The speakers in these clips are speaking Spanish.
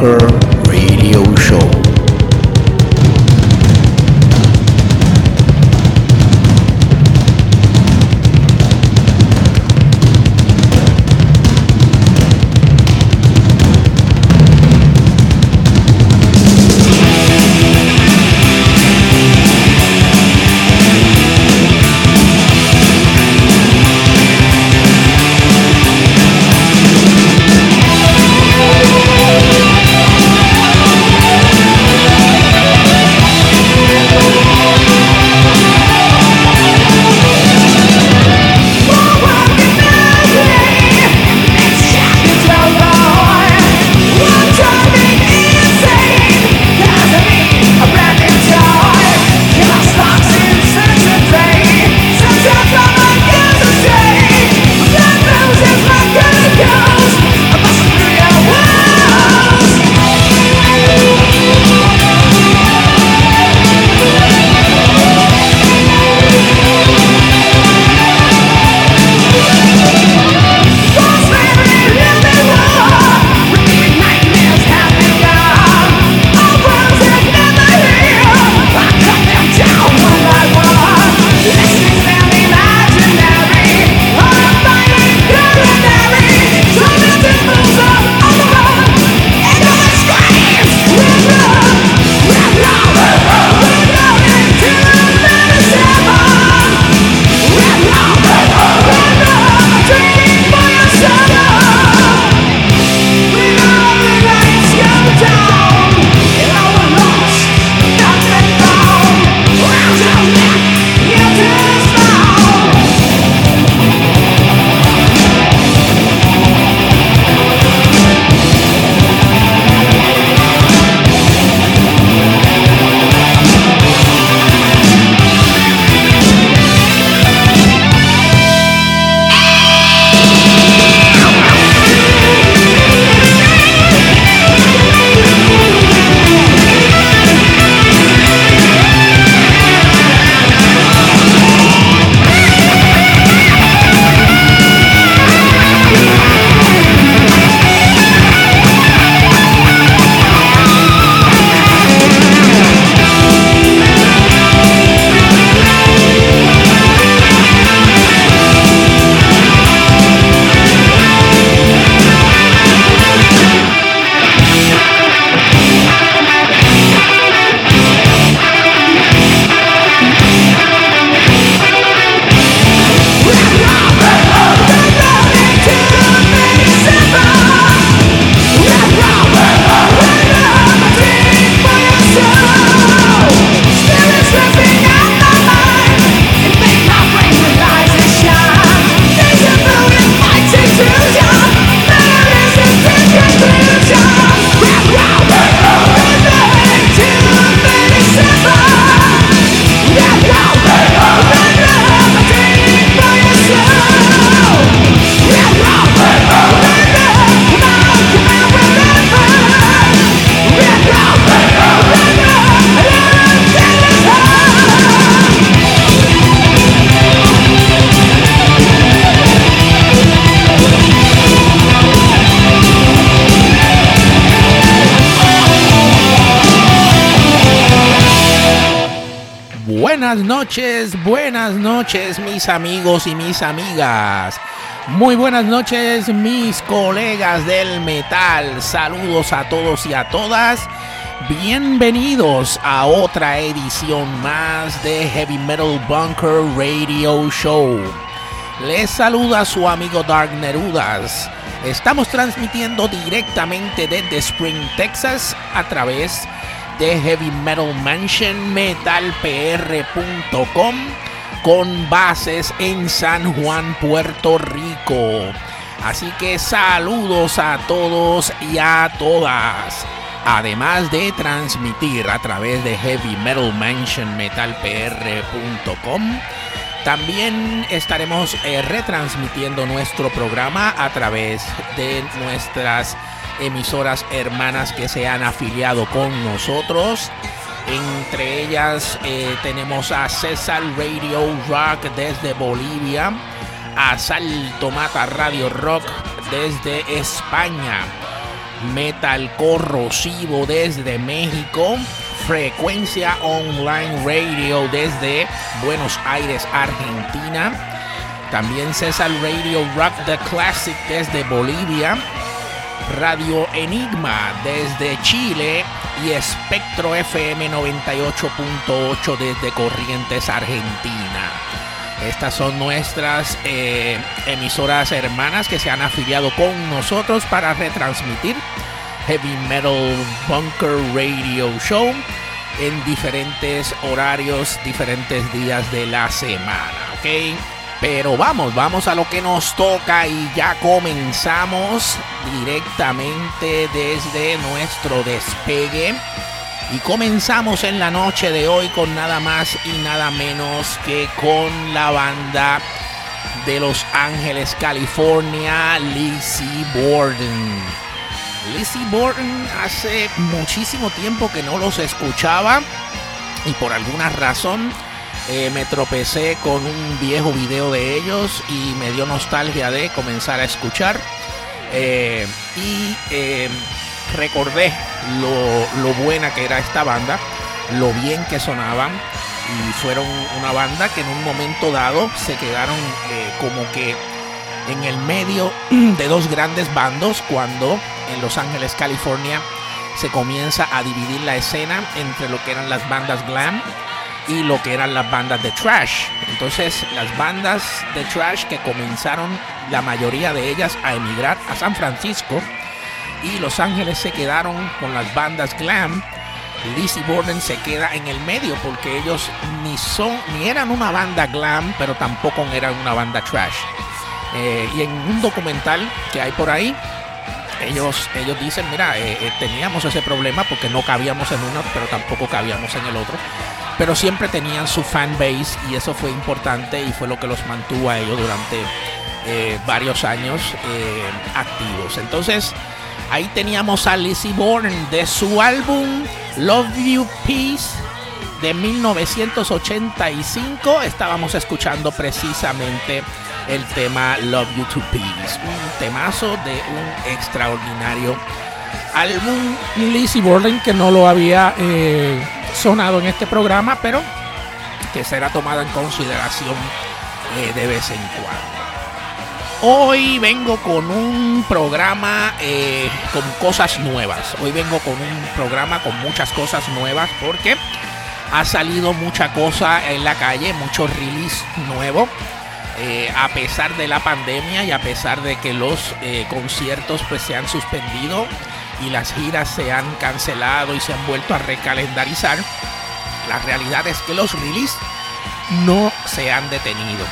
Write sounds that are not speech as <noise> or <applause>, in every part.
Metal Buenas noches, buenas noches mis amigos y mis amigas. Muy buenas noches mis colegas del metal. Saludos a todos y a todas. Bienvenidos a otra edición más de Heavy Metal Bunker Radio Show. Les saluda su amigo Dark Nerudas. Estamos transmitiendo directamente desde Spring, Texas a través de Heavy Metal Mansion, metalpr.com, con bases en San Juan, Puerto Rico. Así que saludos a todos y a todas. Además de transmitir a través de Heavy Metal Mansion metalpr.com, también estaremos eh, retransmitiendo nuestro programa a través de nuestras emisoras hermanas que se han afiliado con nosotros. Entre ellas eh, tenemos a César Radio Rock desde Bolivia, a Salto Mata Radio Rock desde España, Metal Corrosivo desde México, Frecuencia Online Radio desde Buenos Aires, Argentina. También César Radio Rock The Classic desde Bolivia. Radio Enigma desde Chile y Espectro FM 98.8 desde Corrientes, Argentina. Estas son nuestras eh, emisoras hermanas que se han afiliado con nosotros para retransmitir Heavy Metal Bunker Radio Show en diferentes horarios, diferentes días de la semana, ¿ok? Pero vamos, vamos a lo que nos toca y ya comenzamos directamente desde nuestro despegue. Y comenzamos en la noche de hoy con nada más y nada menos que con la banda de Los Ángeles, California, Lizzie Borden. Lizzie Borden hace muchísimo tiempo que no los escuchaba y por alguna razón eh, me tropecé con un viejo video de ellos y me dio nostalgia de comenzar a escuchar. Eh, y eh, recordé lo, lo buena que era esta banda, lo bien que sonaban y fueron una banda que en un momento dado se quedaron eh, como que en el medio <clears throat> de dos grandes bandos cuando en Los Ángeles, California se comienza a dividir la escena entre lo que eran las bandas glam y lo que eran las bandas de trash. Entonces las bandas de trash que comenzaron la mayoría de ellas a emigrar a San Francisco y Los Ángeles se quedaron con las bandas glam. Lizzie Borden se queda en el medio porque ellos ni son ni eran una banda glam, pero tampoco eran una banda trash. Eh, y en un documental que hay por ahí, ellos, ellos dicen, mira, eh, eh, teníamos ese problema porque no cabíamos en uno, pero tampoco cabíamos en el otro. Pero siempre tenían su fan base y eso fue importante y fue lo que los mantuvo a ellos durante varios años activos. Entonces, Ahí teníamos a Lizzie Borden de su álbum Love You Peace de 1985. Estábamos escuchando precisamente el tema Love You to Peace, un temazo de un extraordinario álbum Lizzie Borden que no lo había eh, sonado en este programa, pero que será tomado en consideración eh, de vez en cuando. Hoy vengo con un programa eh, con cosas nuevas. Hoy vengo con un programa con muchas cosas nuevas porque ha salido mucha cosa en la calle, mucho release nuevo. Eh, a pesar de la pandemia y a pesar de que los eh, conciertos pues se han suspendido y las giras se han cancelado y se han vuelto a recalendarizar, la realidad es que los release no se han detenido.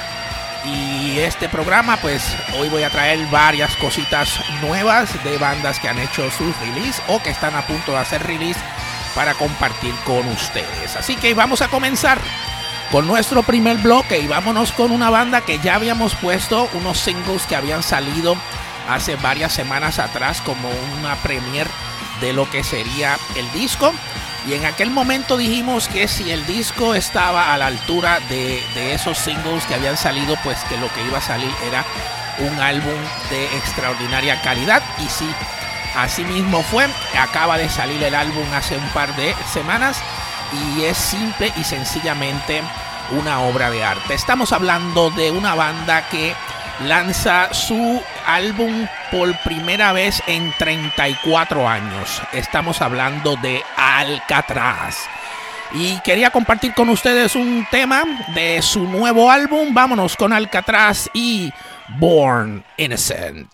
Y este programa, pues hoy voy a traer varias cositas nuevas de bandas que han hecho sus release o que están a punto de hacer release para compartir con ustedes. Así que vamos a comenzar con nuestro primer bloque y vámonos con una banda que ya habíamos puesto unos singles que habían salido hace varias semanas atrás como una premiere de lo que sería el disco. Y en aquel momento dijimos que si el disco estaba a la altura de, esos singles que habían salido, pues que lo que iba a salir era un álbum de extraordinaria calidad. Y sí, así mismo fue. Acaba de salir el álbum hace un par de semanas y es simple y sencillamente una obra de arte. Estamos hablando de una banda que lanza su álbum por primera vez en 34 años. Estamos hablando de Alcatraz. Y quería compartir con ustedes un tema de su nuevo álbum. Vámonos con Alcatraz y Born Innocent.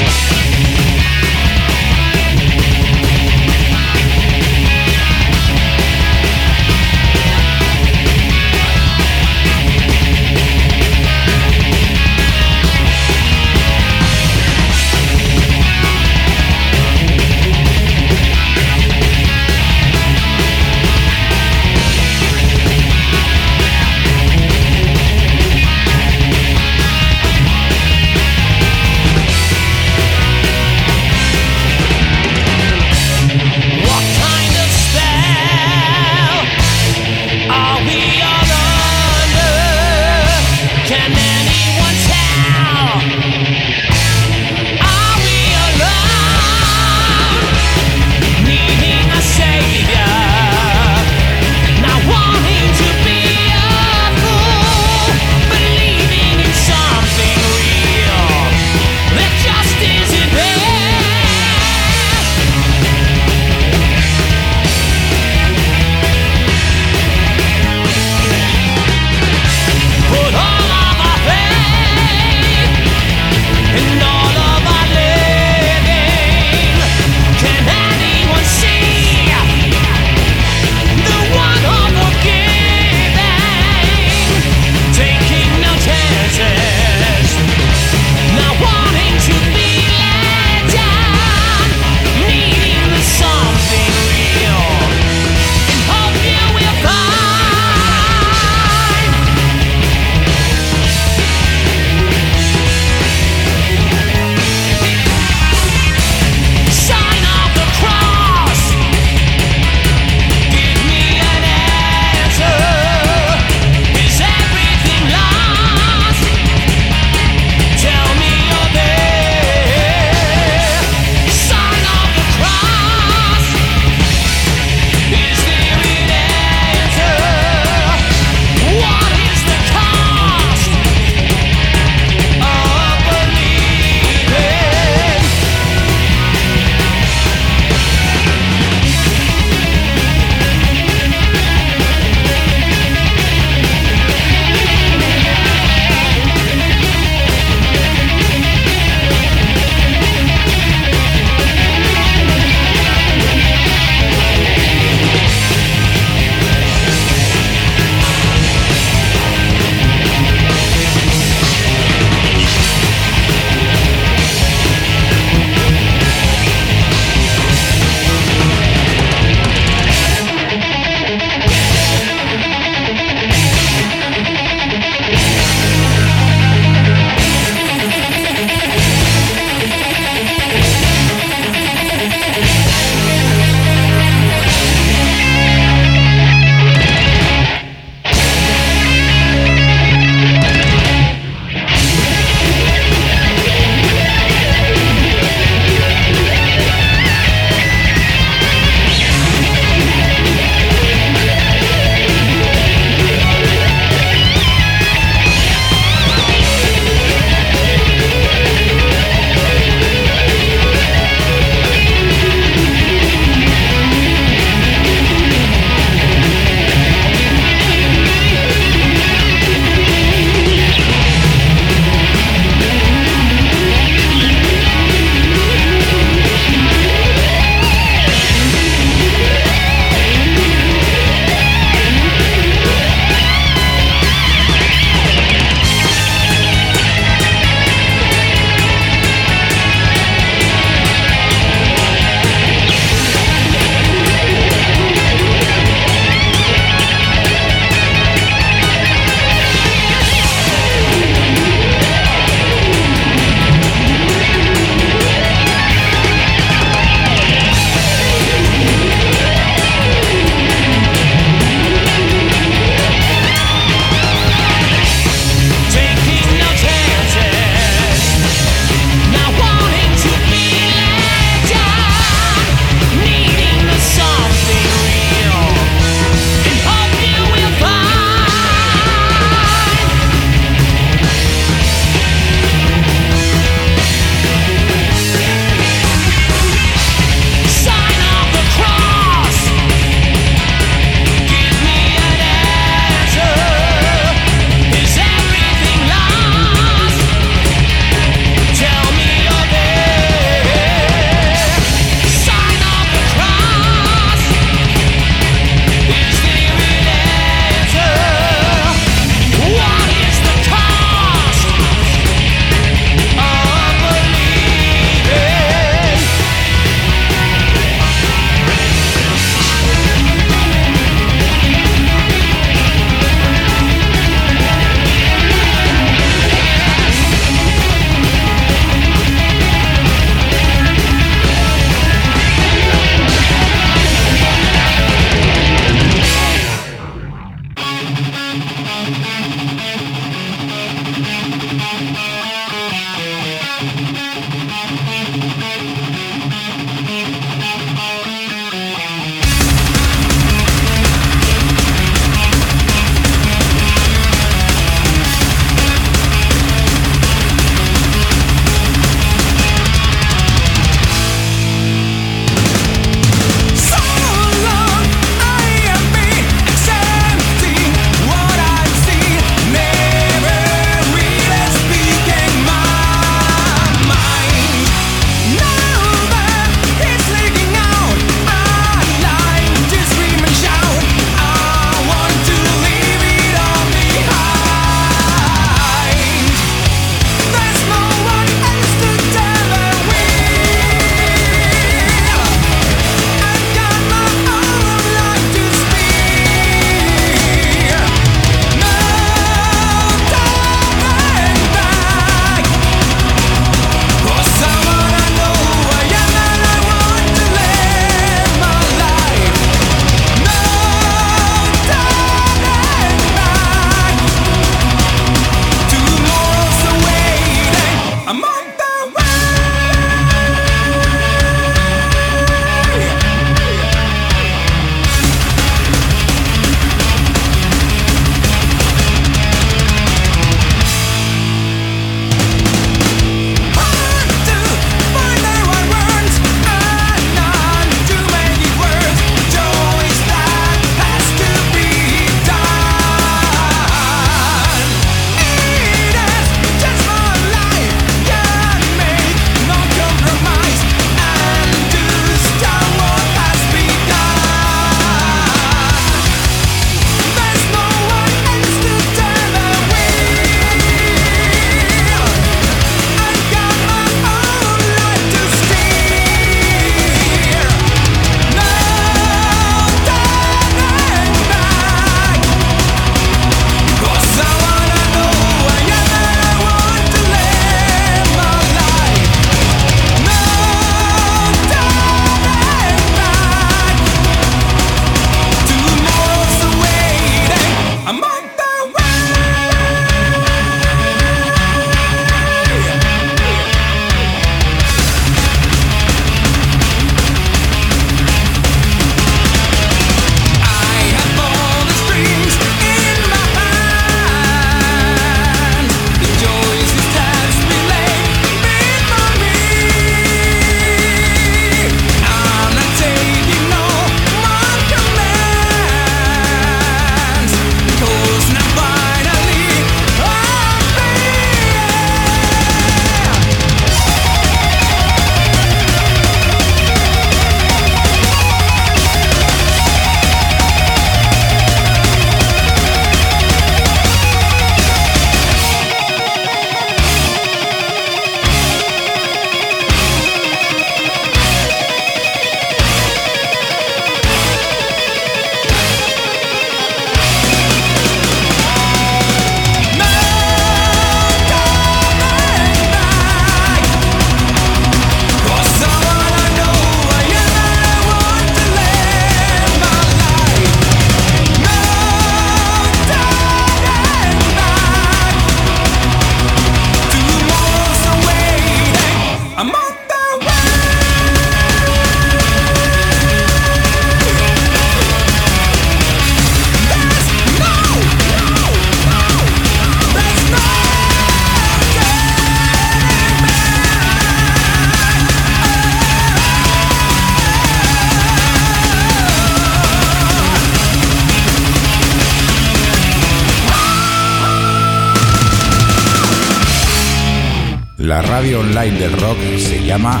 Online del rock se llama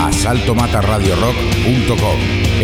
asaltomataradiorock.com.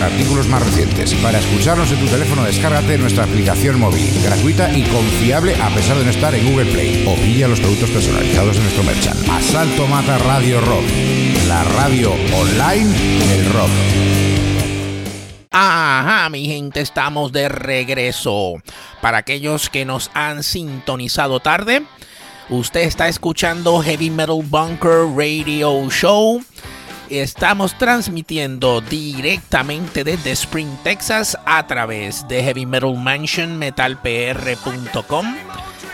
artículos más recientes. Para escucharnos en tu teléfono, descárgate nuestra aplicación móvil, gratuita y confiable a pesar de no estar en Google Play. O pilla los productos personalizados en nuestro merchant. Asalto Mata Radio Rock, la radio online del rock. Ajá, mi gente, estamos de regreso. Para aquellos que nos han sintonizado tarde, usted está escuchando Heavy Metal Bunker Radio Show. Estamos transmitiendo directamente desde Spring, Texas, a través de Heavy Metal Mansion, metalpr.com.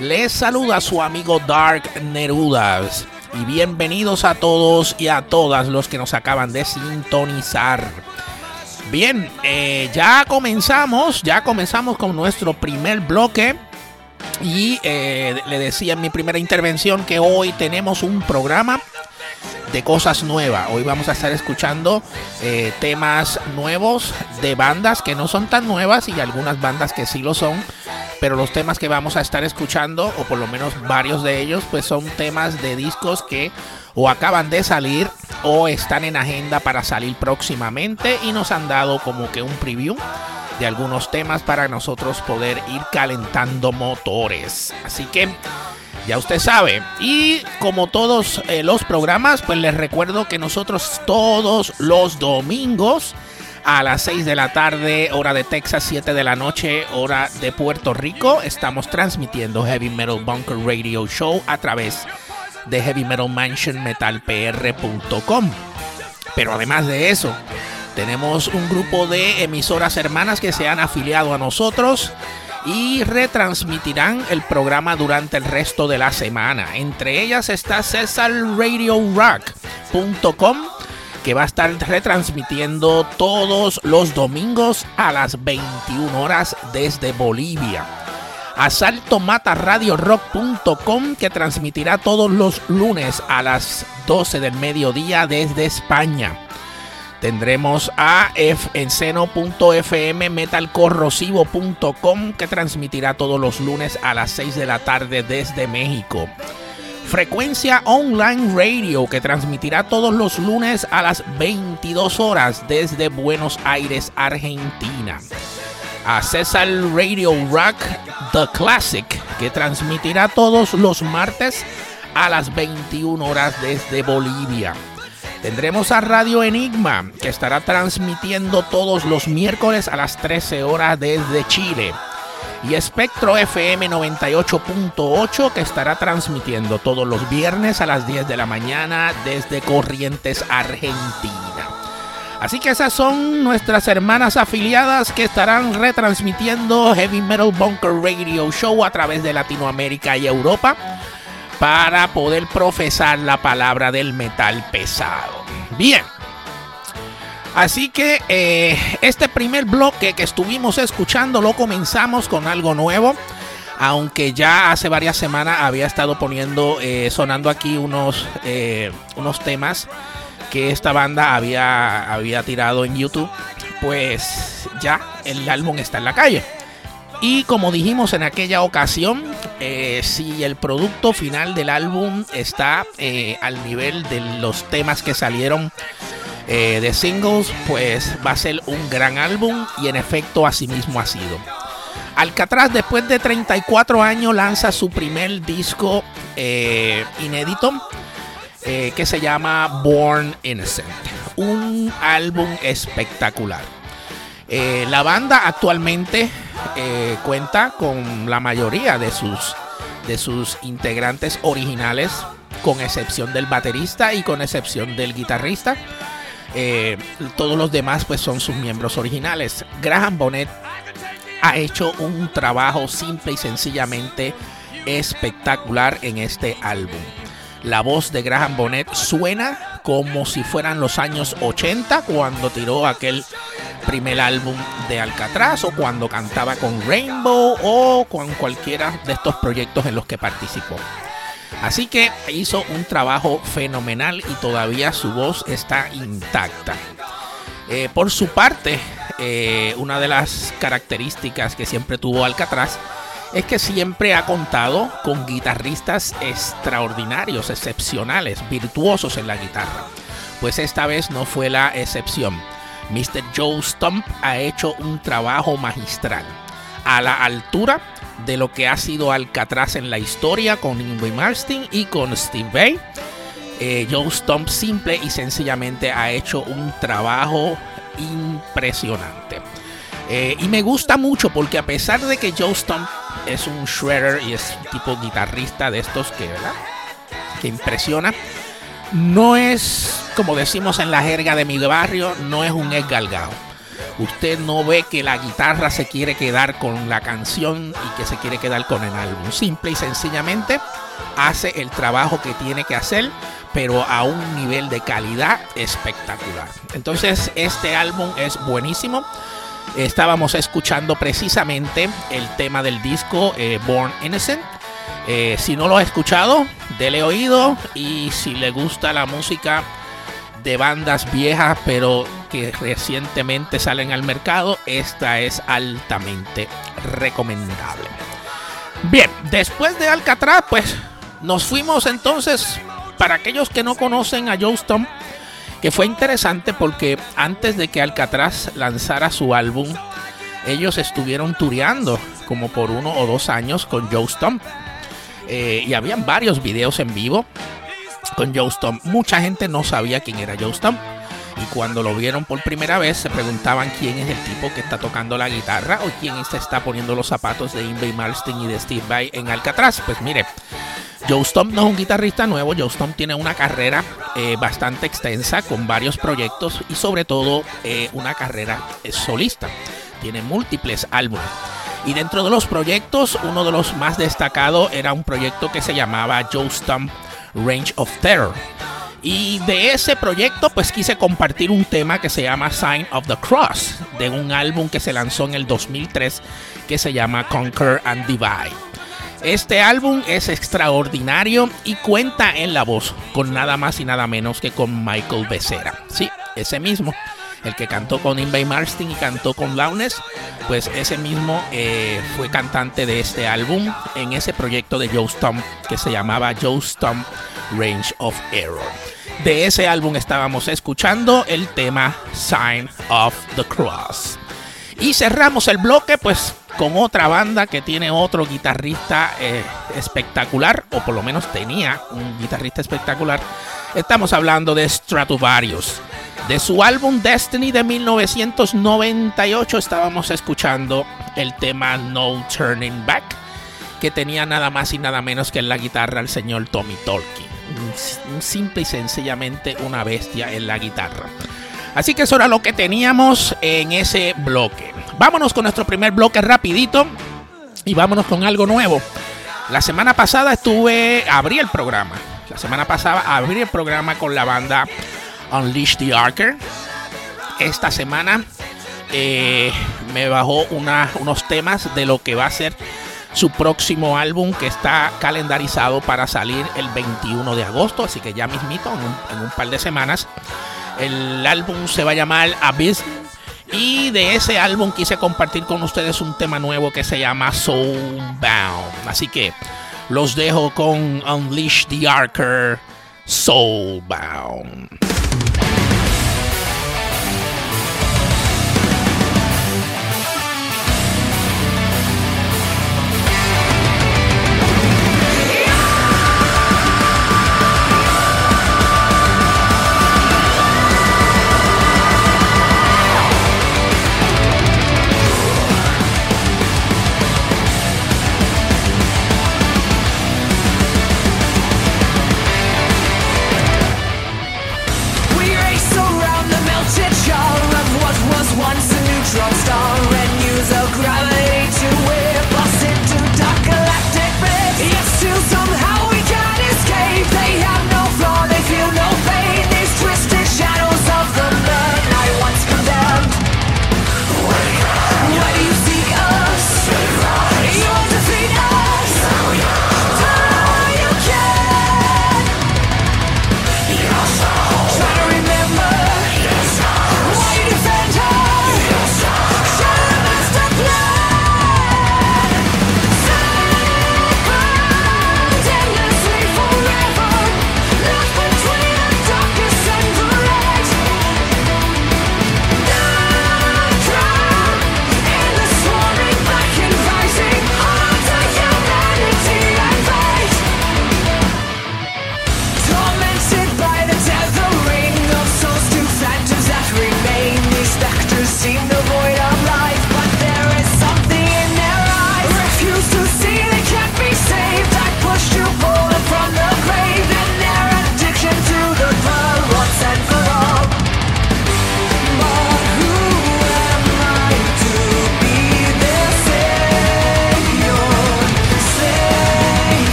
Les saluda su amigo Dark Nerudas. Y bienvenidos a todos y a todas los que nos acaban de sintonizar. Bien, eh, ya comenzamos, ya comenzamos con nuestro primer bloque. Y eh, le decía en mi primera intervención que hoy tenemos un programa de cosas nuevas. Hoy vamos a estar escuchando eh, temas nuevos de bandas que no son tan nuevas y algunas bandas que sí lo son. Pero los temas que vamos a estar escuchando, o por lo menos varios de ellos, pues son temas de discos que o acaban de salir o están en agenda para salir próximamente y nos han dado como que un preview de algunos temas para nosotros poder ir calentando motores. Así que ya usted sabe. Y como todos eh, los programas, pues les recuerdo que nosotros todos los domingos a las 6 de la tarde, hora de Texas, 7 de la noche, hora de Puerto Rico, estamos transmitiendo Heavy Metal Bunker Radio Show a través de Heavy Metal Mansion metalpr.com. Pero además de eso, tenemos un grupo de emisoras hermanas que se han afiliado a nosotros y retransmitirán el programa durante el resto de la semana. Entre ellas está CesarRadioRock.com que va a estar retransmitiendo todos los domingos a las 21 horas desde Bolivia. AsaltoMataRadioRock.com que transmitirá todos los lunes a las 12 del mediodía desde España. Tendremos a enceno.fm metalcorrosivo.com que transmitirá todos los lunes a las 6 de la tarde desde México. Frecuencia Online Radio que transmitirá todos los lunes a las 22 horas desde Buenos Aires, Argentina. A César Radio Rock The Classic que transmitirá todos los martes a las 21 horas desde Bolivia. Tendremos a Radio Enigma, que estará transmitiendo todos los miércoles a las 13 horas desde Chile. Y Espectro FM 98.8, que estará transmitiendo todos los viernes a las 10 de la mañana desde Corrientes, Argentina. Así que esas son nuestras hermanas afiliadas que estarán retransmitiendo Heavy Metal Bunker Radio Show a través de Latinoamérica y Europa para poder profesar la palabra del metal pesado. Bien. Así que eh, este primer bloque que estuvimos escuchando lo comenzamos con algo nuevo. Aunque ya hace varias semanas había estado poniendo, eh, sonando aquí unos, eh, unos temas que esta banda había, había tirado en YouTube. Pues ya el álbum está en la calle. Y como dijimos en aquella ocasión, eh, si el producto final del álbum está eh, al nivel de los temas que salieron eh, de singles, pues va a ser un gran álbum y en efecto así mismo ha sido. Alcatraz después de 34 años lanza su primer disco inédito que se llama Born Innocent, un álbum espectacular. La banda actualmente eh, cuenta con la mayoría de sus, de sus integrantes originales, con excepción del baterista y con excepción del guitarrista. Eh, todos los demás pues son sus miembros originales. Graham Bonnet ha hecho un trabajo simple y sencillamente espectacular en este álbum. La voz de Graham Bonnet suena como si fueran los años 80 cuando tiró aquel primer álbum de Alcatraz o cuando cantaba con Rainbow o con cualquiera de estos proyectos en los que participó. Así que hizo un trabajo fenomenal y todavía su voz está intacta. Eh, por su parte, eh, una de las características que siempre tuvo Alcatraz es que siempre ha contado con guitarristas extraordinarios, excepcionales, virtuosos en la guitarra. Pues esta vez no fue la excepción. Mr. Joe Stump ha hecho un trabajo magistral, a la altura de lo que ha sido Alcatraz en la historia con Ingrid Marston y con Steve Bay. Eh, Joe Stump simple y sencillamente ha hecho un trabajo impresionante. Eh, y me gusta mucho porque a pesar de que Joe Stump es un shredder y es tipo guitarrista de estos que, ¿verdad? que impresiona, no es, como decimos en la jerga de mi barrio, no es un esgalgado. Usted no ve que la guitarra se quiere quedar con la canción y que se quiere quedar con el álbum. Simple y sencillamente hace el trabajo que tiene que hacer, pero a un nivel de calidad espectacular. Entonces este álbum es buenísimo. Estábamos escuchando precisamente el tema del disco eh, Born Innocent. Eh, si no lo ha escuchado, dele oído y si le gusta la música de bandas viejas pero que recientemente salen al mercado, esta es altamente recomendable. Bien, después de Alcatraz, pues nos fuimos entonces, para aquellos que no conocen a Stump, que fue interesante porque antes de que Alcatraz lanzara su álbum, ellos estuvieron tureando como por uno o dos años con Joe Stump. Eh, y habían varios videos en vivo con Joe Stump. Mucha gente no sabía quién era Joe Stump. Y cuando lo vieron por primera vez se preguntaban quién es el tipo que está tocando la guitarra o quién se está poniendo los zapatos de Invey Marston y de Steve Vai en Alcatraz. Pues mire, Joe Stump no es un guitarrista nuevo, Joe Stump tiene una carrera eh, bastante extensa con varios proyectos y sobre todo eh, una carrera eh, solista. Tiene múltiples álbumes. Y dentro de los proyectos, uno de los más destacados era un proyecto que se llamaba Joe Stump Range of Terror. Y de ese proyecto pues quise compartir un tema que se llama Sign of the Cross, de un álbum que se lanzó en el 2003 que se llama Conquer and Divide. Este álbum es extraordinario y cuenta en la voz con nada más y nada menos que con Michael Becerra. Sí, ese mismo, el que cantó con Invey Marston y cantó con Loudness, pues ese mismo eh, fue cantante de este álbum en ese proyecto de Joe Stump que se llamaba Joe Stump Range of Error. De ese álbum estábamos escuchando el tema Sign of the Cross. Y cerramos el bloque pues con otra banda que tiene otro guitarrista eh, espectacular, o por lo menos tenía un guitarrista espectacular. Estamos hablando de Stratovarius. De su álbum Destiny de 1998 estábamos escuchando el tema No Turning Back, que tenía nada más y nada menos que en la guitarra el señor Tommy Tolkien. Simple y sencillamente una bestia en la guitarra. Así que eso era lo que teníamos en ese bloque. Vámonos con nuestro primer bloque rapidito y vámonos con algo nuevo. La semana pasada estuve, abrí el programa. La semana pasada abrí el programa con la banda Unleash the Arker. Esta semana eh, me bajó unos temas de lo que va a ser su próximo álbum que está calendarizado para salir el 21 de agosto, así que ya mismito, en un par de semanas. El álbum se va a llamar Abyss. Y de ese álbum quise compartir con ustedes un tema nuevo que se llama Soulbound. Así que los dejo con Unleash the Arker Soulbound.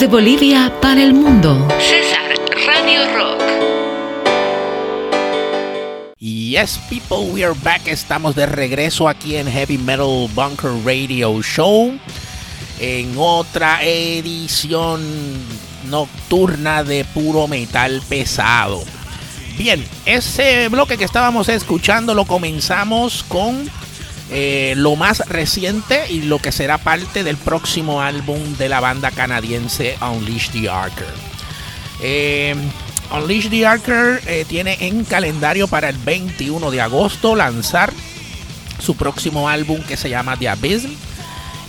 Desde Bolivia para el mundo. César Radio Rock. Yes, people, we are back. Estamos de regreso aquí en Heavy Metal Bunker Radio Show. En otra edición nocturna de puro metal pesado. Bien, ese bloque que estábamos escuchando lo comenzamos con eh, lo más reciente y lo que será parte del próximo álbum de la banda canadiense Unleash the Archer. Eh, Unleash the Archer eh, tiene en calendario para el 21 de agosto lanzar su próximo álbum que se llama The Abyss.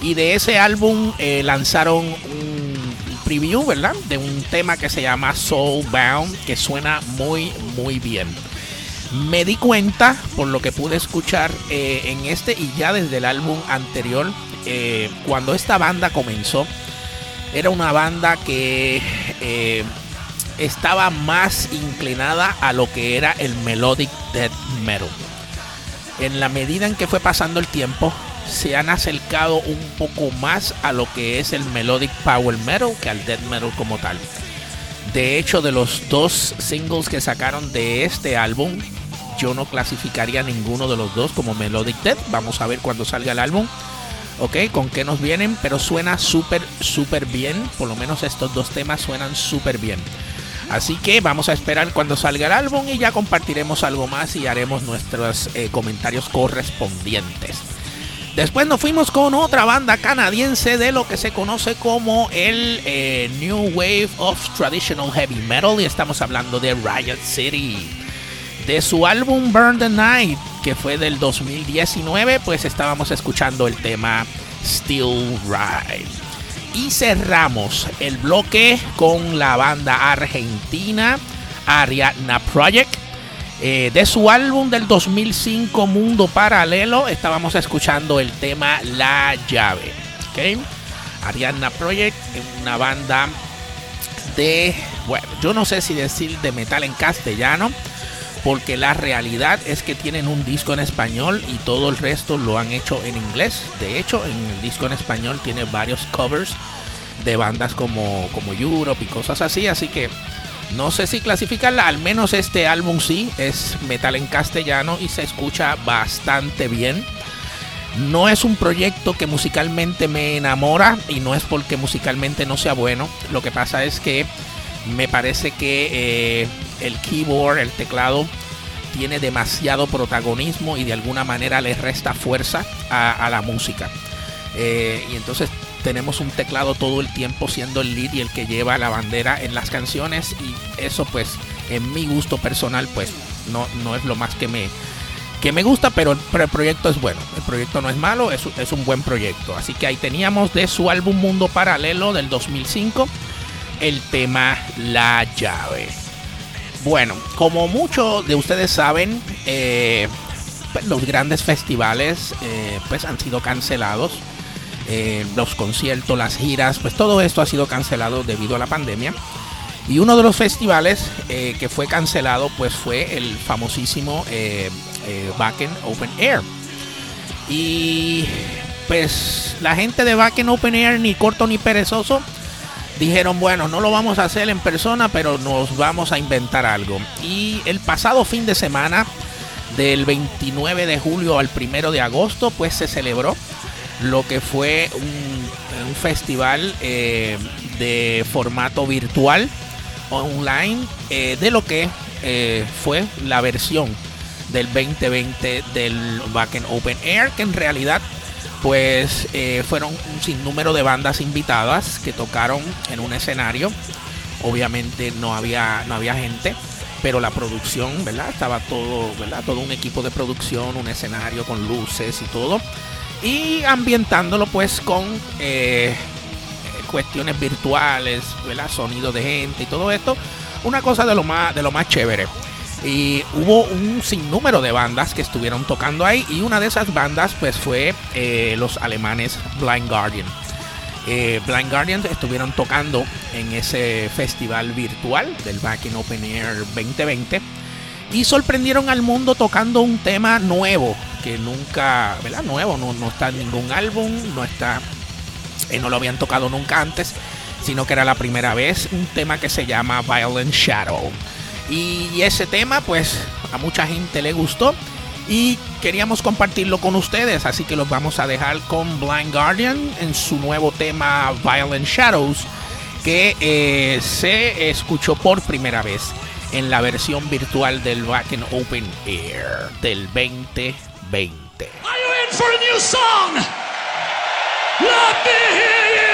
Y de ese álbum lanzaron un preview, ¿verdad? De un tema que se llama Soulbound, que suena muy, muy bien. Me di cuenta, por lo que pude escuchar eh, en este y ya desde el álbum anterior, eh, cuando esta banda comenzó, era una banda que eh, estaba más inclinada a lo que era el melodic death metal. En la medida en que fue pasando el tiempo, se han acercado un poco más a lo que es el melodic power metal que al death metal como tal. De hecho, de los dos singles que sacaron de este álbum, yo no clasificaría ninguno de los dos como Melodic Death. Vamos a ver cuando salga el álbum. Ok, con qué nos vienen, pero suena súper, súper bien. Por lo menos estos dos temas suenan súper bien. Así que vamos a esperar cuando salga el álbum y ya compartiremos algo más y haremos nuestros eh, comentarios correspondientes. Después nos fuimos con otra banda canadiense de lo que se conoce como el eh, New Wave of Traditional Heavy Metal y estamos hablando de Riot City. De su álbum Burn the Night, que fue del 2019, pues estábamos escuchando el tema Still Ride. Y cerramos el bloque con la banda argentina Ariadna Project eh, de su álbum del 2005 Mundo Paralelo estábamos escuchando el tema La Llave. ¿okay? Ariadna Project, una banda de, bueno, yo no sé si decir de metal en castellano, porque la realidad es que tienen un disco en español y todo el resto lo han hecho en inglés. De hecho, en el disco en español tiene varios covers de bandas como, como Europe y cosas así, así que no sé si clasificarla, al menos este álbum sí, es metal en castellano y se escucha bastante bien. No es un proyecto que musicalmente me enamora y no es porque musicalmente no sea bueno. Lo que pasa es que me parece que eh, el keyboard, el teclado, tiene demasiado protagonismo y de alguna manera le resta fuerza a, la música. Eh, y entonces tenemos un teclado todo el tiempo siendo el lead y el que lleva la bandera en las canciones y eso pues en mi gusto personal pues no, no es lo más que me, que me gusta, pero, el proyecto es bueno. El proyecto no es malo, es, es, un buen proyecto. Así que ahí teníamos de su álbum Mundo Paralelo del 2005 el tema La llave. Bueno, como muchos de ustedes saben, eh, pues los grandes festivales eh, pues han sido cancelados eh, los conciertos, las giras, pues todo esto ha sido cancelado debido a la pandemia. Y uno de los festivales que fue cancelado pues fue el famosísimo Backen Open Air. Y pues la gente de Backen Open Air, ni corto ni perezoso, dijeron, bueno, no lo vamos a hacer en persona, pero nos vamos a inventar algo. Y el pasado fin de semana, del 29 de julio al 1 de agosto, pues se celebró lo que fue un, festival eh, de formato virtual online eh, de lo que eh, fue la versión del 2020 del Backend Open Air que en realidad pues fueron un sinnúmero de bandas invitadas que tocaron en un escenario. Obviamente no había no había gente pero la producción verdad estaba todo verdad todo un equipo de producción un escenario con luces y todo. Y ambientándolo pues con eh, cuestiones virtuales, ¿verdad? sonido de gente y todo esto, una cosa de lo más de lo más chévere. Y hubo un sinnúmero de bandas que estuvieron tocando ahí y una de esas bandas pues fue eh, los alemanes Blind Guardian. Eh, Blind Guardian estuvieron tocando en ese festival virtual del Back in Open Air 2020 y sorprendieron al mundo tocando un tema nuevo que nunca, ¿verdad? Nuevo, no, está en ningún álbum, no está, eh, no lo habían tocado nunca antes. sino que era la primera vez, un tema que se llama Violent Shadow. Y ese tema pues a mucha gente le gustó y queríamos compartirlo con ustedes, así que los vamos a dejar con Blind Guardian en su nuevo tema Violent Shadows, que eh, se escuchó por primera vez en la versión virtual del Back in Open Air del 2020. Are you in for a new song? Let me hear you!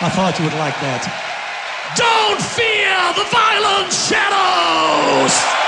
I thought you would like that. Don't fear the violent shadows!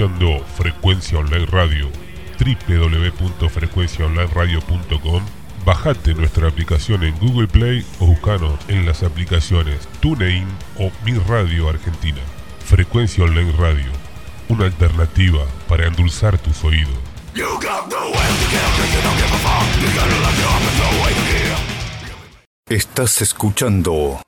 Escuchando Frecuencia Online Radio, www.frecuenciaonlineradio.com. Bajate nuestra aplicación en Google Play o buscanos en las aplicaciones TuneIn o Mi Radio Argentina. Frecuencia Online Radio, una alternativa para endulzar tus oídos. Estás escuchando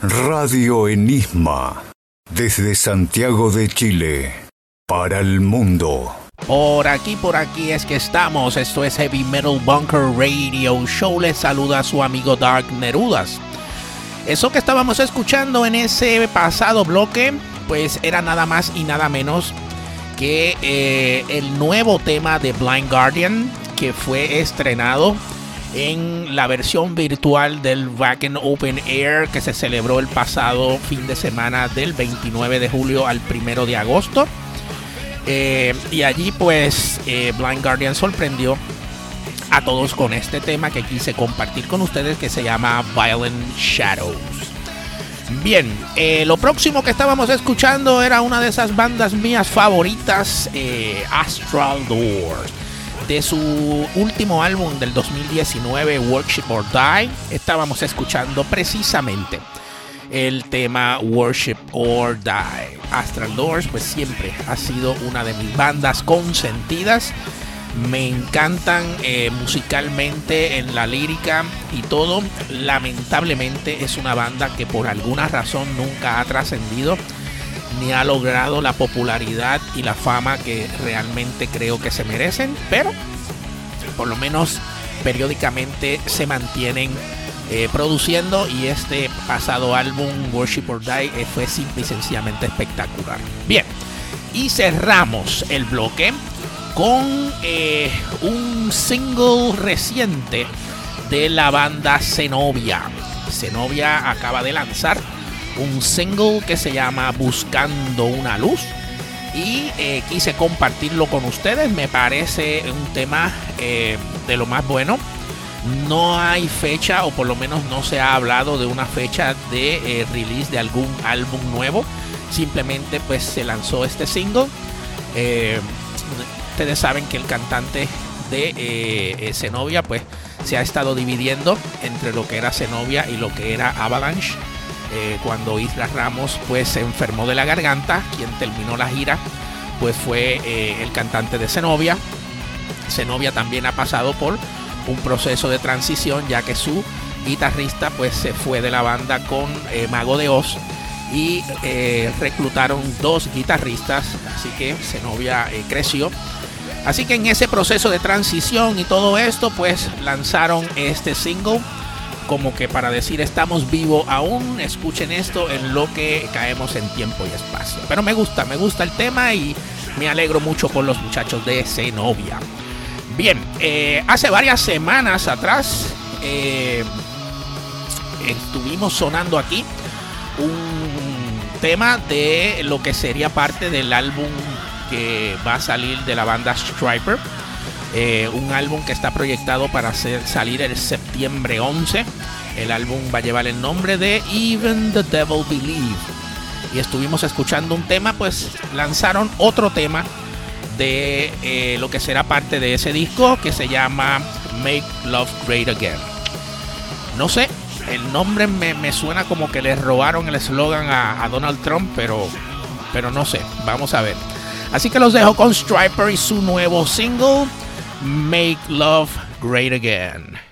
Radio Enigma desde Santiago de Chile para el mundo. Por aquí, por aquí es que estamos. Esto es Heavy Metal Bunker Radio Show. Les saluda a su amigo Dark Nerudas. Eso que estábamos escuchando en ese pasado bloque, pues era nada más y nada menos que eh, el nuevo tema de Blind Guardian que fue estrenado en la versión virtual del Wacken Open Air que se celebró el pasado fin de semana del 29 de julio al 1 de agosto. Eh, y allí pues eh, Blind Guardian sorprendió a todos con este tema que quise compartir con ustedes que se llama Violent Shadows. Bien, eh, lo próximo que estábamos escuchando era una de esas bandas mías favoritas, Astral Doors de su último álbum del 2019, Worship or Die, estábamos escuchando precisamente el tema Worship or Die. Astral Doors, pues siempre ha sido una de mis bandas consentidas. Me encantan eh, musicalmente en la lírica y todo. Lamentablemente es una banda que por alguna razón nunca ha trascendido ni ha logrado la popularidad y la fama que realmente creo que se merecen, pero por lo menos periódicamente se mantienen eh, produciendo y este pasado álbum Worship or Die eh, fue simple y sencillamente espectacular. Bien, y cerramos el bloque con eh, un single reciente de la banda Zenobia. Zenobia acaba de lanzar un single que se llama Buscando una luz y quise compartirlo con ustedes. Me parece un tema de lo más bueno. No hay fecha o por lo menos no se ha hablado de una fecha de eh, release de algún álbum nuevo. Simplemente pues se lanzó este single. ustedes saben que el cantante de Zenobia pues se ha estado dividiendo entre lo que era Zenobia y lo que era Avalanche eh, cuando Isla Ramos pues se enfermó de la garganta, quien terminó la gira pues fue eh, el cantante de Zenobia. Zenobia también ha pasado por un proceso de transición ya que su guitarrista pues se fue de la banda con eh, Mago de Oz y reclutaron dos guitarristas, así que Zenobia creció. Así que en ese proceso de transición y todo esto pues lanzaron este single como que para decir estamos vivos aún, escuchen esto en lo que caemos en tiempo y espacio. Pero me gusta, me gusta el tema y me alegro mucho por los muchachos de Zenobia. Bien, eh, hace varias semanas atrás eh, estuvimos sonando aquí un tema de lo que sería parte del álbum que va a salir de la banda Striper eh, un álbum que está proyectado para salir el septiembre 11. El álbum va a llevar el nombre de Even the Devil Believe. Y estuvimos escuchando un tema, pues lanzaron otro tema de eh, lo que será parte de ese disco que se llama Make Love Great Again. No sé, el nombre me, suena como que le robaron el eslogan a, a, Donald Trump, pero, pero no sé, vamos a ver. Así que los dejo con Striper y su nuevo single. Make Love Great Again.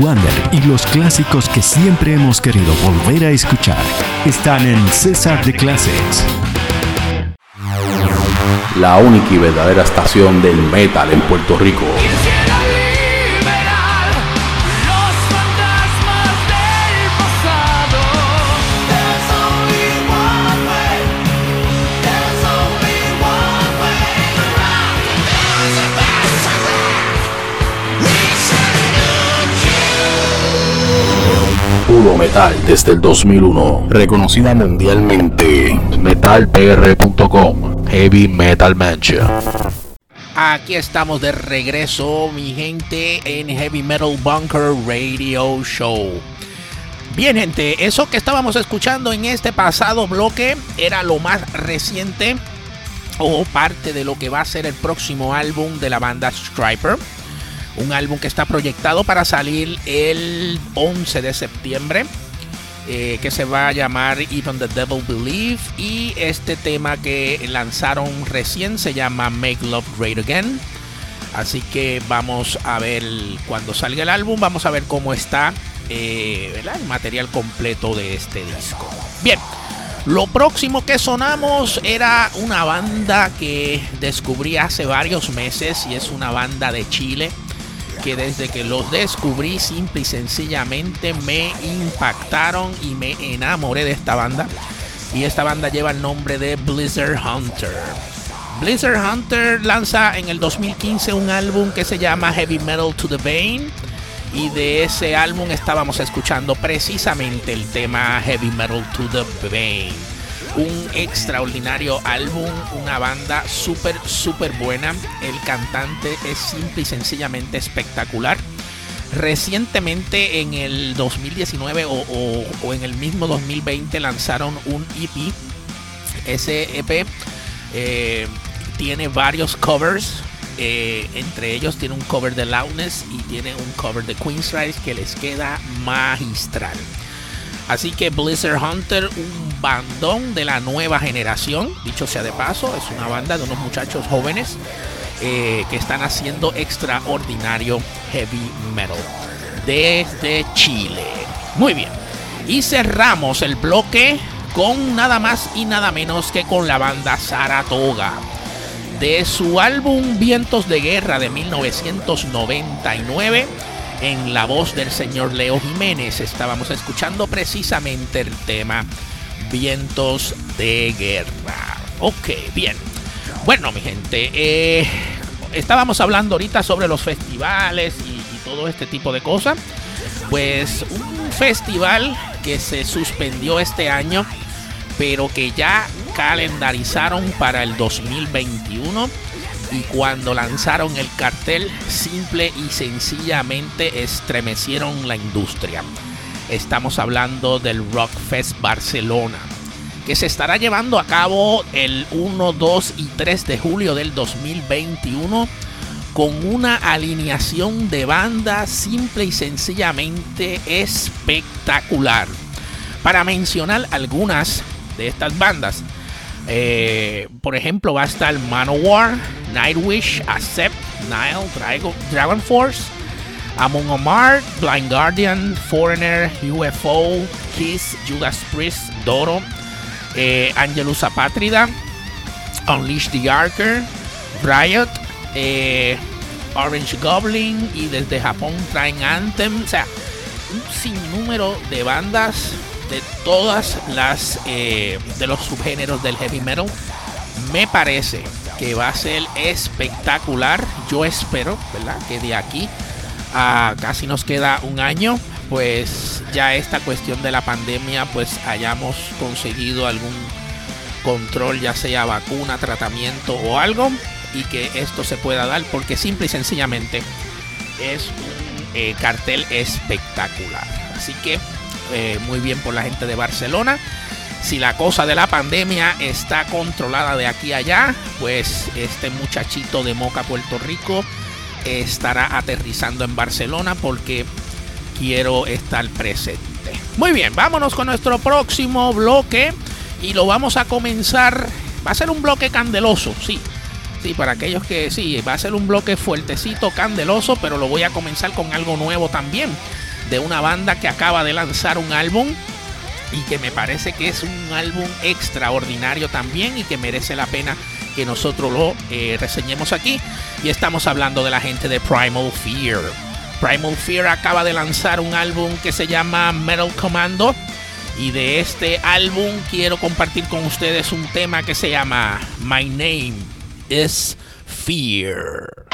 Wonder y los clásicos que siempre hemos querido volver a escuchar están en César de Classics. La única y verdadera estación del metal en Puerto Rico. Desde el 2001, reconocida mundialmente. Metalpr.com, Heavy Metal Mancha. Aquí estamos de regreso, mi gente, en Heavy Metal Bunker Radio Show. Bien, gente, eso que estábamos escuchando en este pasado bloque era lo más reciente o parte de lo que va a ser el próximo álbum de la banda Striper un álbum que está proyectado para salir el 11 de septiembre. Eh, que se va a llamar Even the Devil Believe. Y este tema que lanzaron recién se llama Make Love Great Again. Así que vamos a ver cuando salga el álbum vamos a ver cómo está eh, el material completo de este disco. Bien lo próximo que sonamos era una banda que descubrí hace varios meses y es una banda de Chile que desde que los descubrí simple y sencillamente me impactaron y me enamoré de esta banda. y esta banda lleva el nombre de Blizzard Hunter. Blizzard Hunter lanza en el 2015 un álbum que se llama Heavy Metal to the Vein y de ese álbum estábamos escuchando precisamente el tema Heavy Metal to the Vein. Un extraordinario álbum, una banda súper, súper buena. El cantante es simple y sencillamente espectacular. Recientemente en el 2019 o, en el mismo 2020 lanzaron un EP. Ese EP eh, tiene varios covers. Eh, entre ellos tiene un cover de Loudness y tiene un cover de Queen's Rise que les queda magistral. Así que Blizzard Hunter, un bandón de la nueva generación, dicho sea de paso, es una banda de unos muchachos jóvenes eh, que están haciendo extraordinario heavy metal desde Chile. Muy bien. Y cerramos el bloque con nada más y nada menos que con la banda Saratoga. De su álbum Vientos de Guerra de 1999, en la voz del señor Leo Jiménez, estábamos escuchando precisamente el tema Vientos de Guerra. Ok, bien. Bueno, mi gente, eh, estábamos hablando ahorita sobre los festivales y, todo este tipo de cosas. Pues un festival que se suspendió este año, pero que ya calendarizaron para el 2021 y cuando lanzaron el cartel simple y sencillamente estremecieron la industria. Estamos hablando del Rockfest Barcelona que se estará llevando a cabo el 1, 2 y 3 de julio del 2021 con una alineación de banda simple y sencillamente espectacular. Para mencionar algunas de estas bandas, eh, por ejemplo, va a estar Manowar, Nightwish, Accept, Nile, Dragon, Force, Amon Omar, Blind Guardian, Foreigner, UFO, Kiss, Judas Priest, Doro, eh, Angelus Apátrida, Unleash the Arker, Riot, eh, Orange Goblin y desde Japón traen Anthem, o sea, un sinnúmero de bandas de todas las eh, de los subgéneros del heavy metal. Me parece que va a ser espectacular. Yo espero, ¿verdad? Que de aquí a casi nos queda un año pues ya esta cuestión de la pandemia pues hayamos conseguido algún control, ya sea vacuna, tratamiento o algo, y que esto se pueda dar porque simple y sencillamente es un eh, cartel espectacular. Así que eh, muy bien por la gente de Barcelona. Si la cosa de la pandemia está controlada de aquí a allá, pues este muchachito de Moca, Puerto Rico, estará aterrizando en Barcelona porque quiero estar presente. Muy bien, vámonos con nuestro próximo bloque y lo vamos a comenzar. Va a ser un bloque candeloso, sí. Sí, para aquellos que sí, va a ser un bloque fuertecito, candeloso, pero lo voy a comenzar con algo nuevo también. De una banda que acaba de lanzar un álbum y que me parece que es un álbum extraordinario también y que merece la pena que nosotros lo eh, reseñemos aquí. Y estamos hablando de la gente de Primal Fear. Primal Fear acaba de lanzar un álbum que se llama Metal Commando. Y de este álbum quiero compartir con ustedes un tema que se llama My Name is Fear.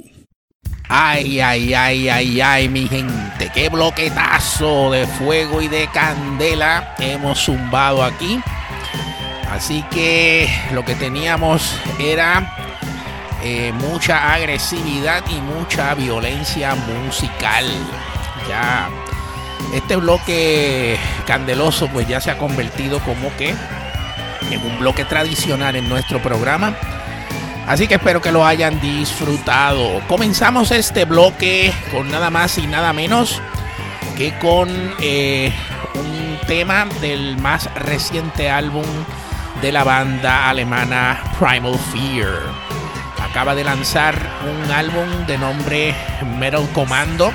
Ay, ay, ay, ay, ay, mi gente, qué bloquetazo de fuego y de candela hemos zumbado aquí. Así que lo que teníamos era eh, mucha agresividad y mucha violencia musical. Ya este bloque candeloso pues ya se ha convertido como que en un bloque tradicional en nuestro programa. Así que espero que lo hayan disfrutado. Comenzamos este bloque con nada más y nada menos que con eh, un tema del más reciente álbum de la banda alemana Primal Fear. Acaba de lanzar un álbum de nombre Metal Commando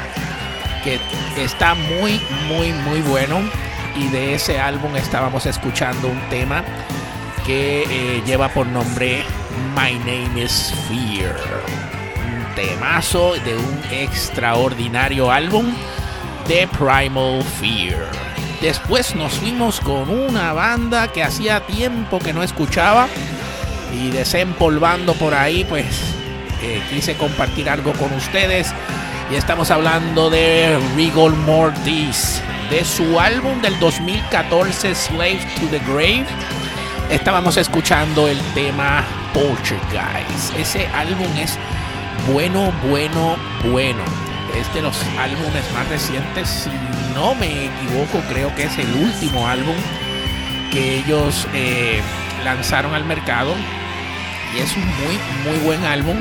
que está muy, muy, muy bueno. Y de ese álbum estábamos escuchando un tema que eh, lleva por nombre My Name is Fear. Un temazo de un extraordinario álbum de Primal Fear. Después nos fuimos con una banda que hacía tiempo que no escuchaba y desempolvando por ahí, pues eh, quise compartir algo con ustedes. Y estamos hablando de Regal Mortis, de su álbum del 2014, Slave to the Grave estábamos escuchando el tema Poltergeist. Ese álbum es bueno, bueno, bueno. Es de los álbumes más recientes, si no me equivoco, creo que es el último álbum que ellos eh, lanzaron al mercado. Y es un muy, muy buen álbum.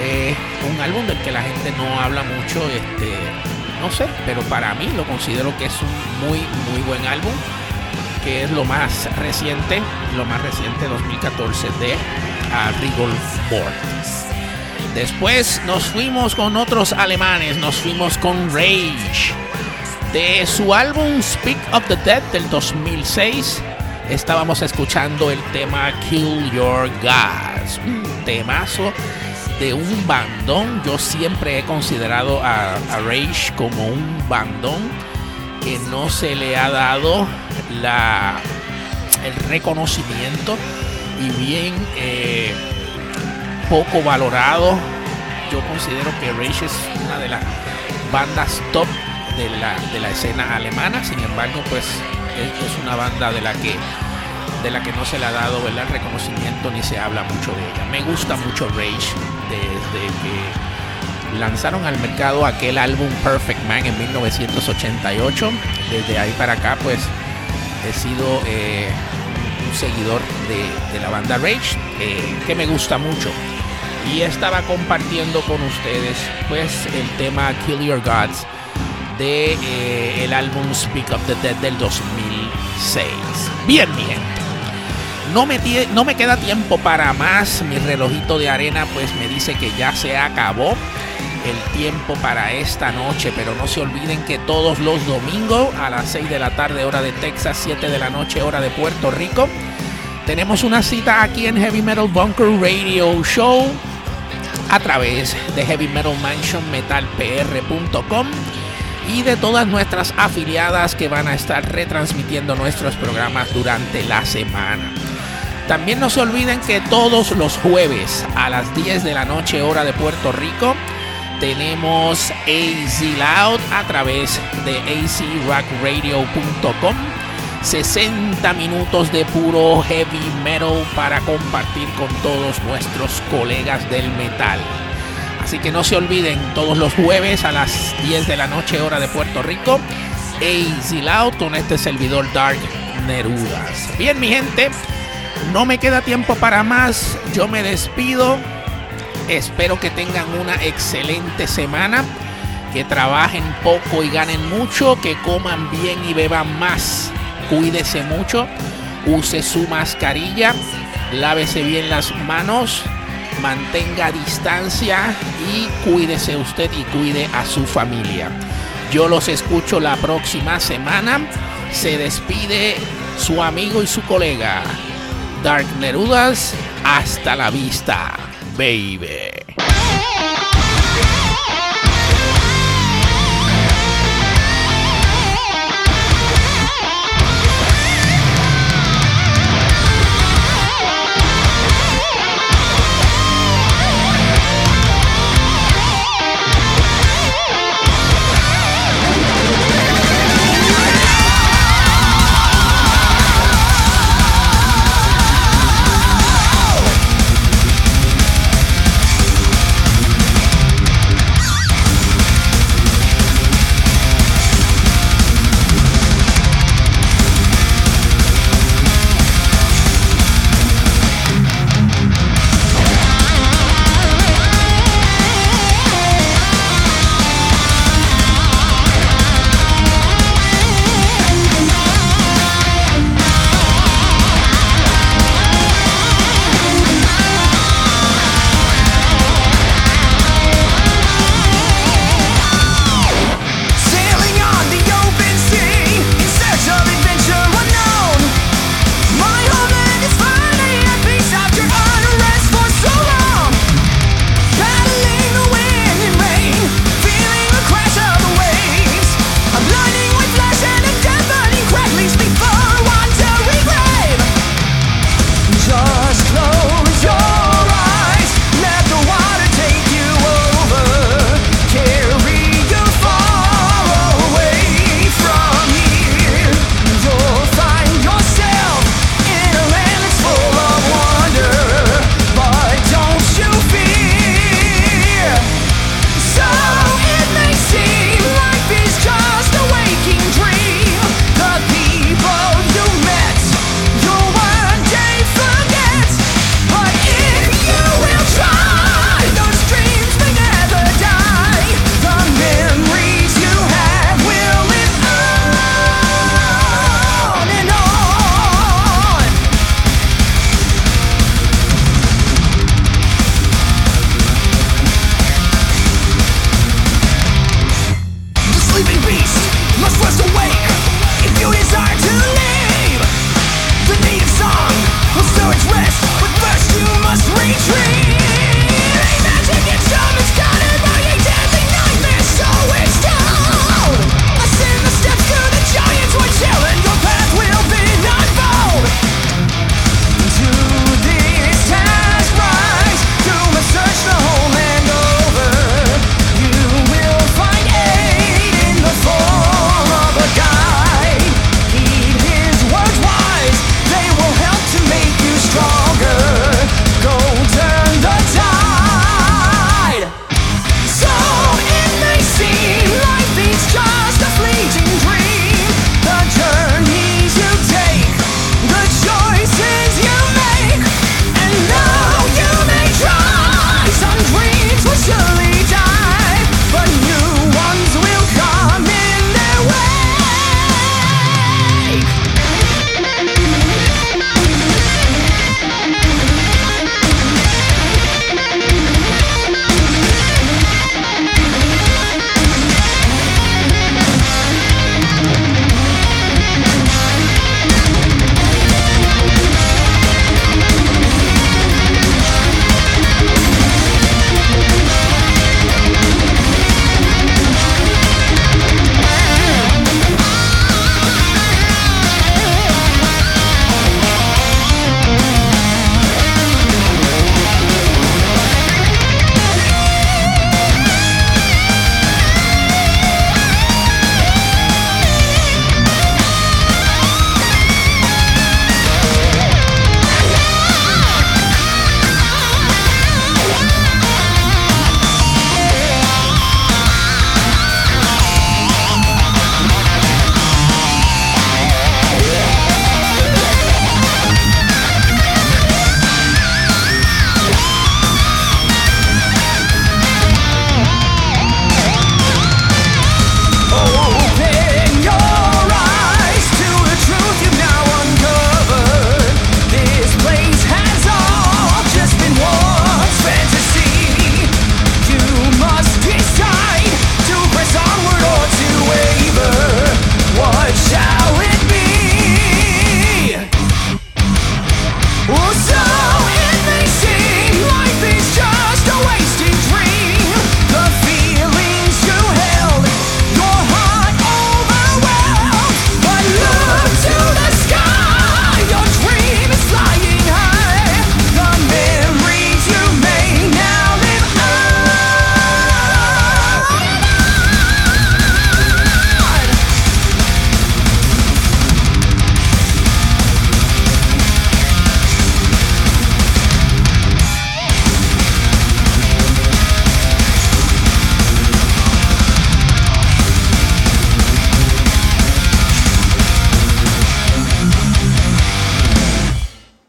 Eh, un álbum del que la gente no habla mucho, este, no sé, pero para mí lo considero que es un muy, muy buen álbum que es lo más reciente, lo más reciente 2014 de Rigol Mortis. Después nos fuimos con otros alemanes, nos fuimos con Rage. De su álbum Speak of the Dead del 2006, estábamos escuchando el tema Kill Your Gods, un temazo de un bandón. Yo siempre he considerado a Rage como un bandón que no se le ha dado la, el reconocimiento y bien eh, poco valorado. Yo considero que Rage es una de las bandas top de la, de la escena alemana, sin embargo, pues es, una banda de la que de la que no se le ha dado el reconocimiento ni se habla mucho de ella. Me gusta mucho Rage desde que lanzaron al mercado aquel álbum Perfect Man en 1988. Desde ahí para acá, pues he sido eh, un seguidor de, la banda Rage, eh, que me gusta mucho. Y estaba compartiendo con ustedes, pues, el tema Kill Your Gods de eh, el álbum Speak of the Dead del 2006. Bien, mi gente. No me, no me queda tiempo para más. Mi relojito de arena pues me dice que ya se acabó el tiempo para esta noche, pero no se olviden que todos los domingos a las 6 de la tarde hora de Texas, 7 de la noche hora de Puerto Rico, tenemos una cita aquí en Heavy Metal Bunker Radio Show a través de Heavy Metal Mansion metalpr.com y de todas nuestras afiliadas que van a estar retransmitiendo nuestros programas durante la semana. También no se olviden que todos los jueves a las 10 de la noche hora de Puerto Rico tenemos AZ Loud a través de azrockradio.com. 60 minutos de puro heavy metal para compartir con todos nuestros colegas del metal. Así que no se olviden, todos los jueves a las 10 de la noche hora de Puerto Rico, AZ Loud con este servidor Dark Nerudas. Bien mi gente, no me queda tiempo para más, yo me despido Espero que tengan una excelente semana, que trabajen poco y ganen mucho, que coman bien y beban más. Cuídese mucho, use su mascarilla, lávese bien las manos mantenga distancia y cuídese usted y cuide a su familia. Yo los escucho la próxima semana. Se despide su amigo y su colega, Dark Nerudas. Hasta la vista, baby.